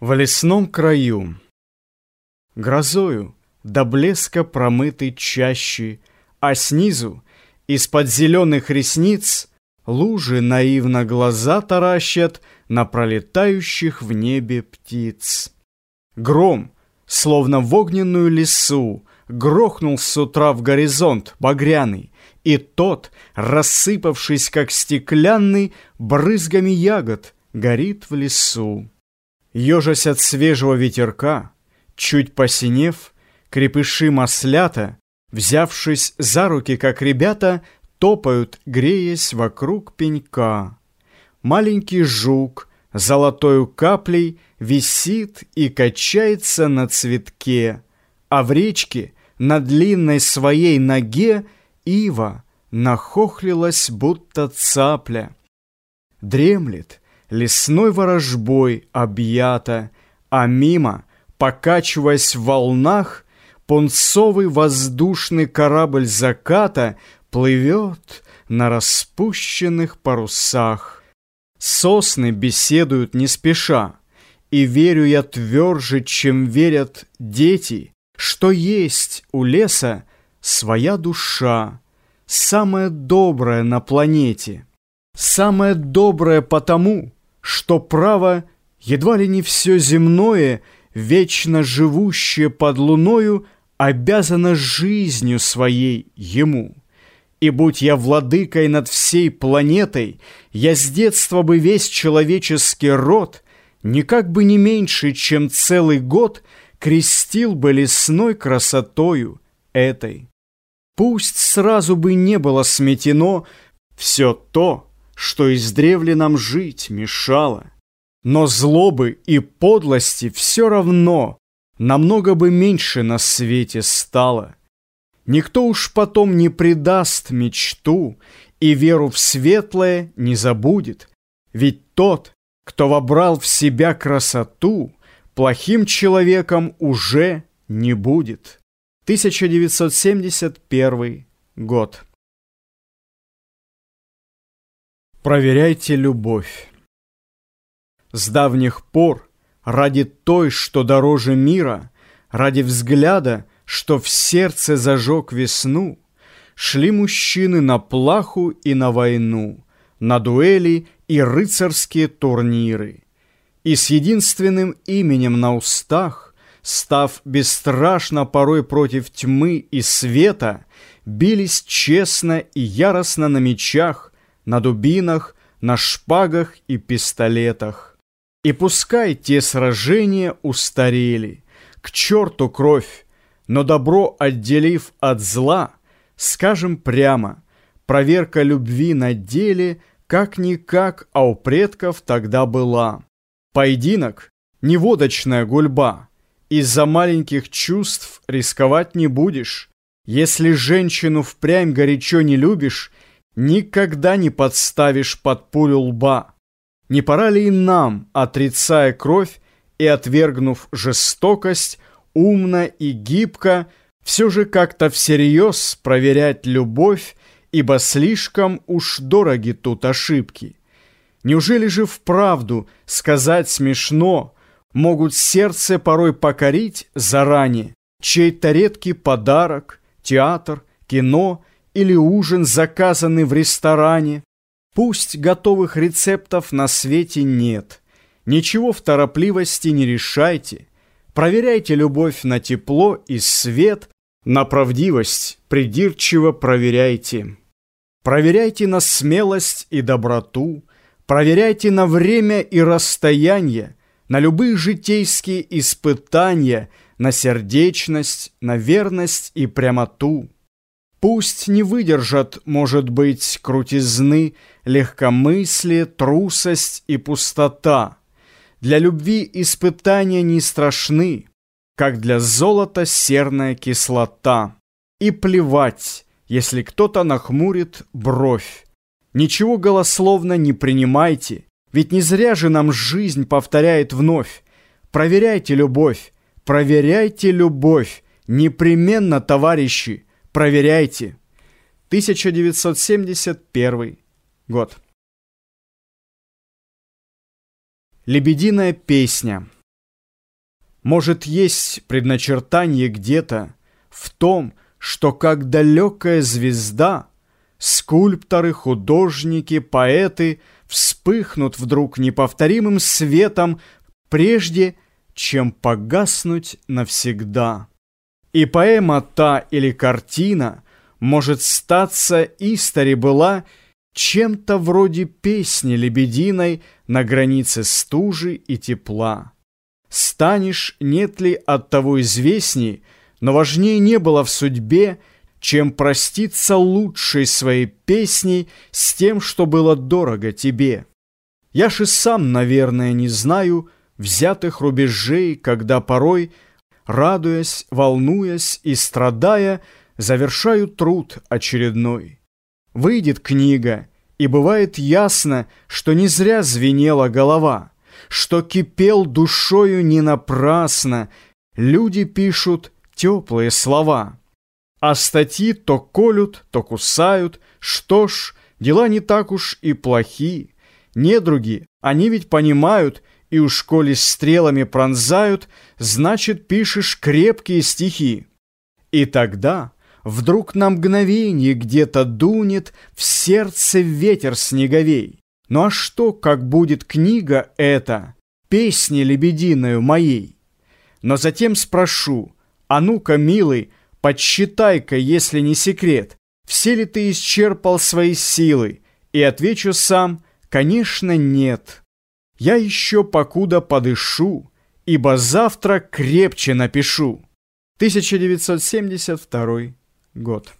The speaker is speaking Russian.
В лесном краю Грозою до блеска промытой чащи, А снизу, из-под зеленых ресниц, Лужи наивно глаза таращат На пролетающих в небе птиц. Гром, словно в огненную лесу, Грохнул с утра в горизонт багряный, И тот, рассыпавшись как стеклянный, Брызгами ягод горит в лесу. Ежась от свежего ветерка, чуть посинев, крепыши маслята, взявшись за руки, как ребята, топают, греясь вокруг пенька. Маленький жук золотою каплей висит и качается на цветке, а в речке на длинной своей ноге ива нахохлилась, будто цапля. Дремлет, лесной ворожбой объята, а мимо, покачиваясь в волнах, пунцовый воздушный корабль заката плывет на распущенных парусах. Сосны беседуют не спеша, и верю я тверже, чем верят дети, что есть у леса своя душа, самая добрая на планете, самая добрая потому, что право едва ли не все земное, вечно живущее под луною, обязано жизнью своей ему. И будь я владыкой над всей планетой, я с детства бы весь человеческий род, никак бы не меньше, чем целый год, крестил бы лесной красотою этой. Пусть сразу бы не было сметено все то, что издревле нам жить мешало. Но злобы и подлости все равно намного бы меньше на свете стало. Никто уж потом не предаст мечту и веру в светлое не забудет, ведь тот, кто вобрал в себя красоту, плохим человеком уже не будет. 1971 год. Проверяйте любовь. С давних пор ради той, что дороже мира, ради взгляда, что в сердце зажег весну, шли мужчины на плаху и на войну, на дуэли и рыцарские турниры. И с единственным именем на устах, став бесстрашно порой против тьмы и света, бились честно и яростно на мечах, на дубинах, на шпагах и пистолетах. И пускай те сражения устарели, к черту кровь, но добро отделив от зла, скажем прямо, проверка любви на деле как-никак, а у предков тогда была. Поединок — не водочная гульба, из-за маленьких чувств рисковать не будешь. Если женщину впрямь горячо не любишь, никогда не подставишь под пулю лба. Не пора ли и нам, отрицая кровь и отвергнув жестокость, умно и гибко, все же как-то всерьез проверять любовь, ибо слишком уж дороги тут ошибки. Неужели же вправду сказать смешно, могут сердце порой покорить заранее, чей-то редкий подарок, театр, кино — или ужин, заказанный в ресторане. Пусть готовых рецептов на свете нет. Ничего в торопливости не решайте. Проверяйте любовь на тепло и свет, на правдивость придирчиво проверяйте. Проверяйте на смелость и доброту, проверяйте на время и расстояние, на любые житейские испытания, на сердечность, на верность и прямоту. Пусть не выдержат, может быть, крутизны, легкомыслие, трусость и пустота. Для любви испытания не страшны, как для золота серная кислота. И плевать, если кто-то нахмурит бровь. Ничего голословно не принимайте, ведь не зря же нам жизнь повторяет вновь. Проверяйте любовь, проверяйте любовь, непременно, товарищи, Проверяйте. 1971 год. Лебединая песня. Может, есть предначертание где-то в том, что как далекая звезда скульпторы, художники, поэты вспыхнут вдруг неповторимым светом, прежде чем погаснуть навсегда. И поэма та или картина может статься истори была чем-то вроде песни лебединой на границе стужи и тепла. Станешь, нет ли от того известней, но важнее не было в судьбе, чем проститься лучшей своей песней с тем, что было дорого тебе. Я же сам, наверное, не знаю взятых рубежей, когда порой, радуясь, волнуясь и страдая, завершаю труд очередной. Выйдет книга, и бывает ясно, что не зря звенела голова, что кипел душою не напрасно, люди пишут теплые слова. А статьи то колют, то кусают, что ж, дела не так уж и плохи. Недруги, они ведь понимают, и уж коли стрелами пронзают, значит, пишешь крепкие стихи. И тогда вдруг на мгновение где-то дунет в сердце ветер снеговей. Ну а что, как будет книга эта, песни лебединою моей? Но затем спрошу, а ну-ка, милый, подсчитай-ка, если не секрет, все ли ты исчерпал свои силы? И отвечу сам, конечно, нет. Я еще покуда подышу, ибо завтра крепче напишу. 1972 год.